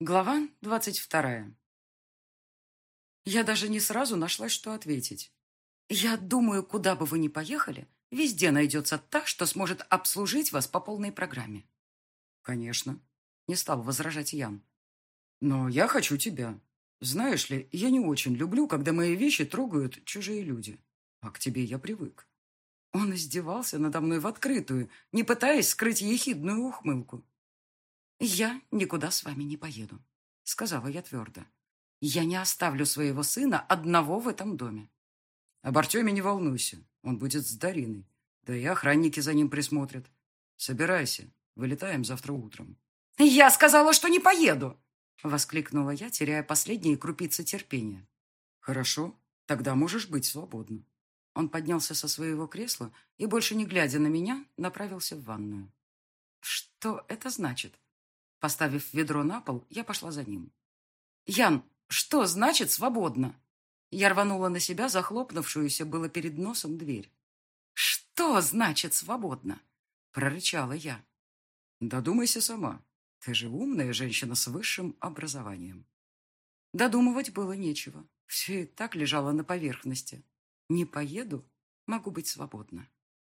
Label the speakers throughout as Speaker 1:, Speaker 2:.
Speaker 1: Глава двадцать вторая. Я даже не сразу нашла, что ответить. Я думаю, куда бы вы ни поехали, везде найдется та, что сможет обслужить вас по полной программе. Конечно, не стал возражать Ян. Но я хочу тебя. Знаешь ли, я не очень люблю, когда мои вещи трогают чужие люди. А к тебе я привык. Он издевался надо мной в открытую, не пытаясь скрыть ехидную ухмылку. «Я никуда с вами не поеду», — сказала я твердо. «Я не оставлю своего сына одного в этом доме». «Об Артеме не волнуйся, он будет с Дариной. Да и охранники за ним присмотрят. Собирайся, вылетаем завтра утром».
Speaker 2: «Я сказала, что не поеду!»
Speaker 1: — воскликнула я, теряя последние крупицы терпения. «Хорошо, тогда можешь быть свободна». Он поднялся со своего кресла и, больше не глядя на меня, направился в ванную. «Что это значит?» Поставив ведро на пол, я пошла за ним. «Ян, что значит свободно?» Я рванула на себя захлопнувшуюся было перед носом дверь. «Что значит свободно?» прорычала я. «Додумайся сама. Ты же умная женщина с высшим образованием». Додумывать было нечего. Все и так лежало на поверхности. Не поеду, могу быть свободна.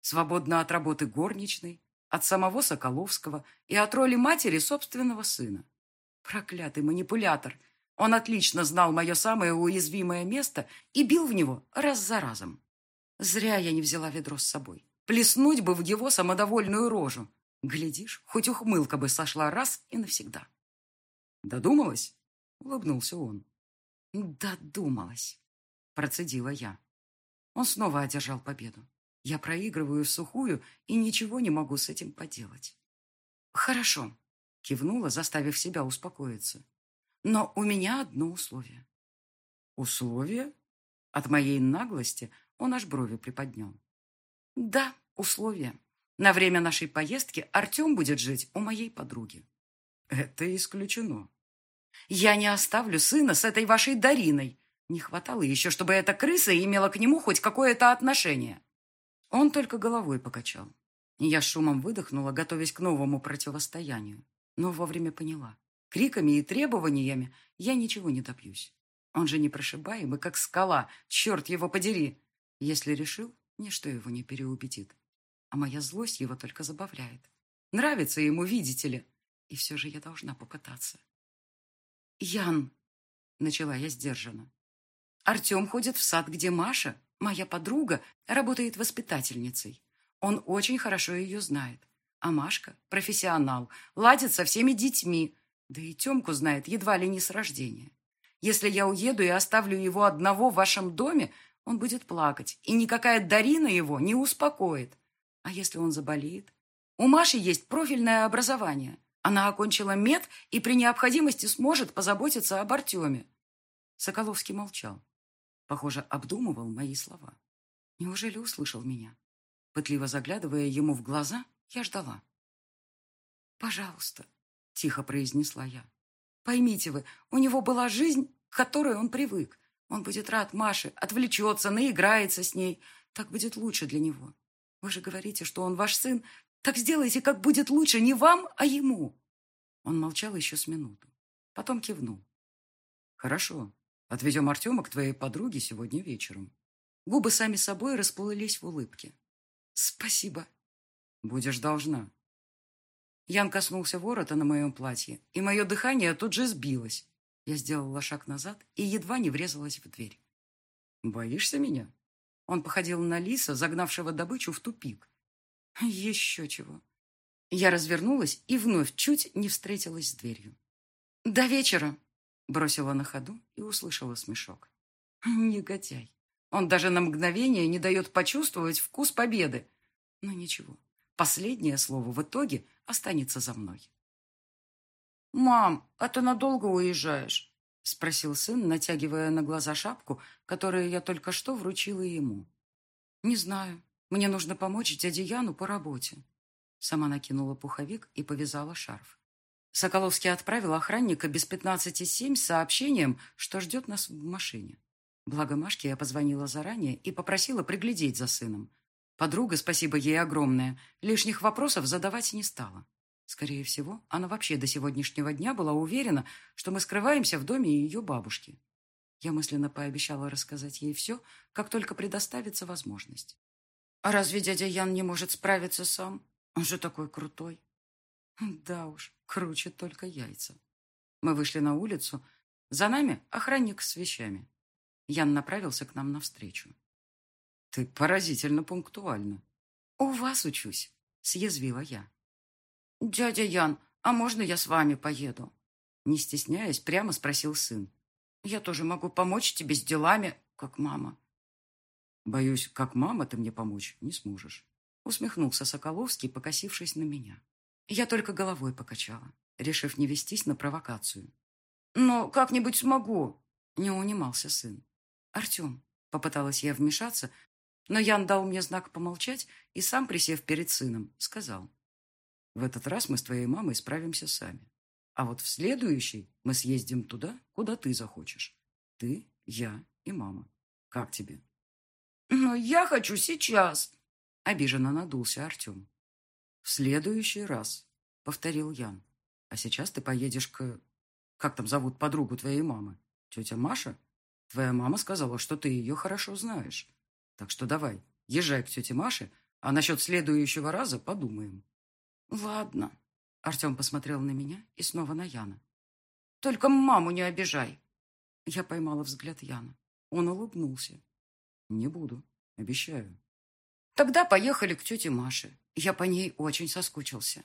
Speaker 1: Свободна от работы горничной, от самого Соколовского и от роли матери собственного сына. Проклятый манипулятор. Он отлично знал мое самое уязвимое место и бил в него раз за разом. Зря я не взяла ведро с собой. Плеснуть бы в его самодовольную рожу. Глядишь, хоть ухмылка бы сошла раз и навсегда. «Додумалась?» — улыбнулся он. «Додумалась», — процедила я. Он снова одержал победу. Я проигрываю в сухую и ничего не могу с этим поделать. Хорошо, кивнула, заставив себя успокоиться. Но у меня одно условие. Условие? От моей наглости он аж брови приподнял. Да, условие. На время нашей поездки Артем будет жить у моей подруги. Это исключено. Я не оставлю сына с этой вашей Дариной. Не хватало еще, чтобы эта крыса имела к нему хоть какое-то отношение. Он только головой покачал. Я шумом выдохнула, готовясь к новому противостоянию. Но вовремя поняла. Криками и требованиями я ничего не добьюсь. Он же непрошибаемый, как скала. Черт его подери! Если решил, ничто его не переубедит. А моя злость его только забавляет. Нравится ему, видите ли. И все же я должна попытаться. «Ян!» — начала я сдержанно. «Артем ходит в сад, где Маша, Моя подруга работает воспитательницей. Он очень хорошо ее знает. А Машка – профессионал, ладит со всеми детьми. Да и Темку знает едва ли не с рождения. Если я уеду и оставлю его одного в вашем доме, он будет плакать, и никакая Дарина его не успокоит. А если он заболеет? У Маши есть профильное образование. Она окончила мед и при необходимости сможет позаботиться об Артеме. Соколовский молчал. Похоже, обдумывал мои слова. Неужели услышал меня? Пытливо заглядывая ему в глаза, я ждала. «Пожалуйста», — тихо произнесла я. «Поймите вы, у него была жизнь, к которой он привык. Он будет рад Маше, отвлечется, наиграется с ней. Так будет лучше для него. Вы же говорите, что он ваш сын. Так сделайте, как будет лучше не вам, а ему». Он молчал еще с минуту. Потом кивнул. «Хорошо, Отвезем Артема к твоей подруге сегодня вечером. Губы сами собой расплылись в улыбке. Спасибо. Будешь должна. Ян коснулся ворота на моем платье, и мое дыхание тут же сбилось. Я сделала шаг назад и едва не врезалась в дверь. «Боишься меня?» Он походил на лиса, загнавшего добычу в тупик. «Еще чего». Я развернулась и вновь чуть не встретилась с дверью. «До вечера!» Бросила на ходу и услышала смешок. Негодяй. Он даже на мгновение не дает почувствовать вкус победы. Но ничего, последнее слово в итоге останется за мной. «Мам, а ты надолго уезжаешь?» Спросил сын, натягивая на глаза шапку, которую я только что вручила ему. «Не знаю. Мне нужно помочь дяде Яну по работе». Сама накинула пуховик и повязала шарф. Соколовский отправил охранника без пятнадцати семь с сообщением, что ждет нас в машине. Благо Машке я позвонила заранее и попросила приглядеть за сыном. Подруга, спасибо ей огромное, лишних вопросов задавать не стала. Скорее всего, она вообще до сегодняшнего дня была уверена, что мы скрываемся в доме ее бабушки. Я мысленно пообещала рассказать ей все, как только предоставится возможность. А разве дядя Ян не может справиться сам? Он же такой крутой. Да уж, круче только яйца. Мы вышли на улицу. За нами охранник с вещами. Ян направился к нам навстречу. Ты поразительно пунктуальна. У вас учусь, съязвила я. Дядя Ян, а можно я с вами поеду? Не стесняясь, прямо спросил сын. Я тоже могу помочь тебе с делами, как мама. Боюсь, как мама ты мне помочь не сможешь. Усмехнулся Соколовский, покосившись на меня. Я только головой покачала, решив не вестись на провокацию. Но как-нибудь смогу. Не унимался сын. Артем, попыталась я вмешаться, но Ян дал мне знак помолчать и сам, присев перед сыном, сказал. В этот раз мы с твоей мамой справимся сами. А вот в следующий мы съездим туда, куда ты захочешь. Ты, я и мама. Как тебе? Но я хочу сейчас. Обиженно надулся Артем. В следующий раз, повторил Ян. А сейчас ты поедешь к... Как там зовут подругу твоей мамы? Тетя Маша? Твоя мама сказала, что ты ее хорошо знаешь. Так что давай, езжай к тете Маше, а насчет следующего раза подумаем. Ладно, Артем посмотрел на меня и снова на Яна. «Только маму не обижай!» Я поймала взгляд Яна. Он улыбнулся. «Не буду, обещаю». «Тогда поехали к тете Маше. Я по ней очень соскучился».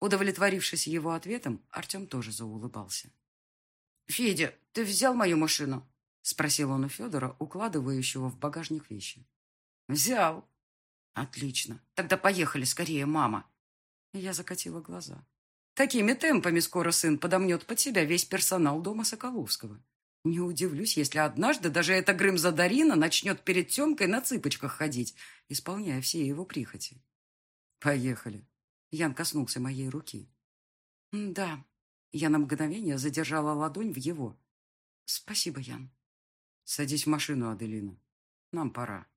Speaker 1: Удовлетворившись его ответом, Артем тоже заулыбался. «Федя, ты взял мою машину?» Спросил он у Федора, укладывающего в багажник вещи. «Взял». «Отлично. Тогда поехали скорее, мама». Я закатила глаза. Такими темпами скоро сын подомнет под себя весь персонал дома Соколовского. Не удивлюсь, если однажды даже эта Грымза Дарина начнет перед Темкой на цыпочках ходить, исполняя все его прихоти. Поехали. Ян коснулся моей руки. Да. Я на мгновение задержала ладонь в его. Спасибо, Ян. Садись в машину, Аделина. Нам пора.